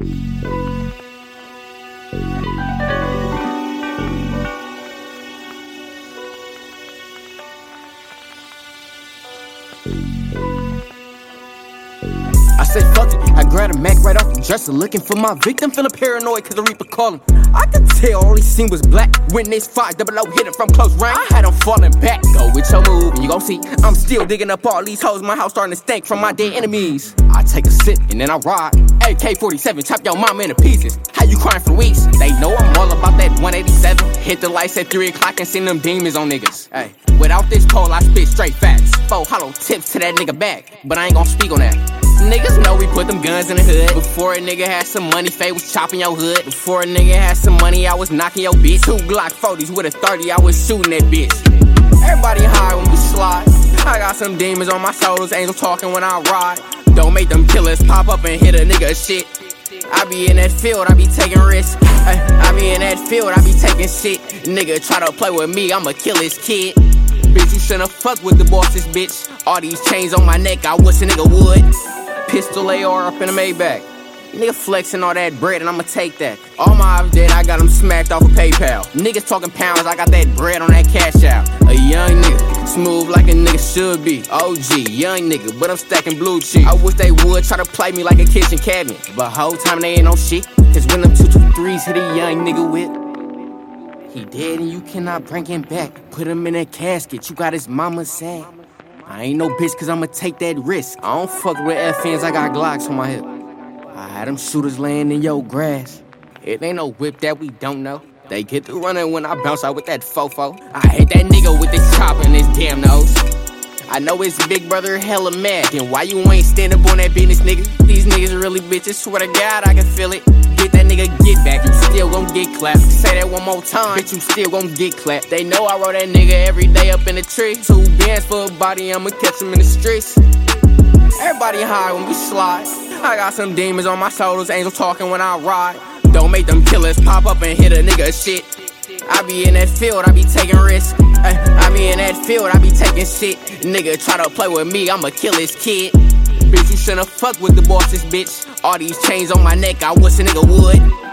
I said fuck it, I grabbed a Mac right off the dresser Looking for my victim, feeling paranoid cause the Reaper calling I could tell all he seen was black When this five double O hit him from close range. I had him falling back, oh, go with your move. I'm still digging up all these hoes. My house starting to stink from my dead enemies. I take a sip and then I ride. AK 47, chop your mama into pieces. How you crying for weeks? They know I'm all about that 187. Hit the lights at 3 o'clock and send them demons on niggas. Hey, without this pole, I spit straight facts. Four hollow tips to that nigga back, but I ain't gon' speak on that. Niggas know we put them guns in the hood. Before a nigga had some money, Faye was chopping your hood. Before a nigga had some money, I was knocking your bitch. Two Glock 40s with a 30, I was shooting that bitch. Everybody high when we slide. I got some demons on my shoulders, angels talking when I ride. Don't make them killers pop up and hit a nigga shit. I be in that field, I be taking risks. Ay, I be in that field, I be taking shit. Nigga try to play with me, I'ma kill his kid. Bitch, you shouldn't fuck with the bosses, bitch. All these chains on my neck, I wish a nigga would. Pistol AR up in the Maybach. Nigga flexing all that bread and I'ma take that. All my ops dead, I got them smacked off of PayPal. Niggas talking pounds, I got that bread on that cash out. A young nigga, smooth like a nigga should be. OG, young nigga, but I'm stacking blue cheese. I wish they would try to play me like a kitchen cabinet. But whole time they ain't no shit. Cause when them 223s hit a young nigga with. He dead and you cannot bring him back. Put him in a casket, you got his mama sad. I ain't no bitch cause I'ma take that risk. I don't fuck with FNs, I got Glocks on my hip. I had them shooters laying in your grass. It ain't no whip that we don't know. They get to running when I bounce out with that fofo. I hate that nigga with this chopper and his damn nose. I know his big brother hella mad. Then why you ain't stand up on that business, nigga? These niggas really bitches. Swear to God, I can feel it. Get that nigga get back, you still gon' get clapped. Say that one more time, bitch, you still gon' get clapped. They know I roll that nigga every day up in the tree. Two bands for a body, I'ma catch him in the streets. Everybody high when we slide. I got some demons on my shoulders, angels talking when I ride. Don't make them killers pop up and hit a nigga shit. I be in that field, I be taking risks. Ay, I be in that field, I be taking shit. Nigga try to play with me, I'ma kill his kid. Bitch, you shouldn't fuck with the bosses, bitch. All these chains on my neck, I wish a nigga would.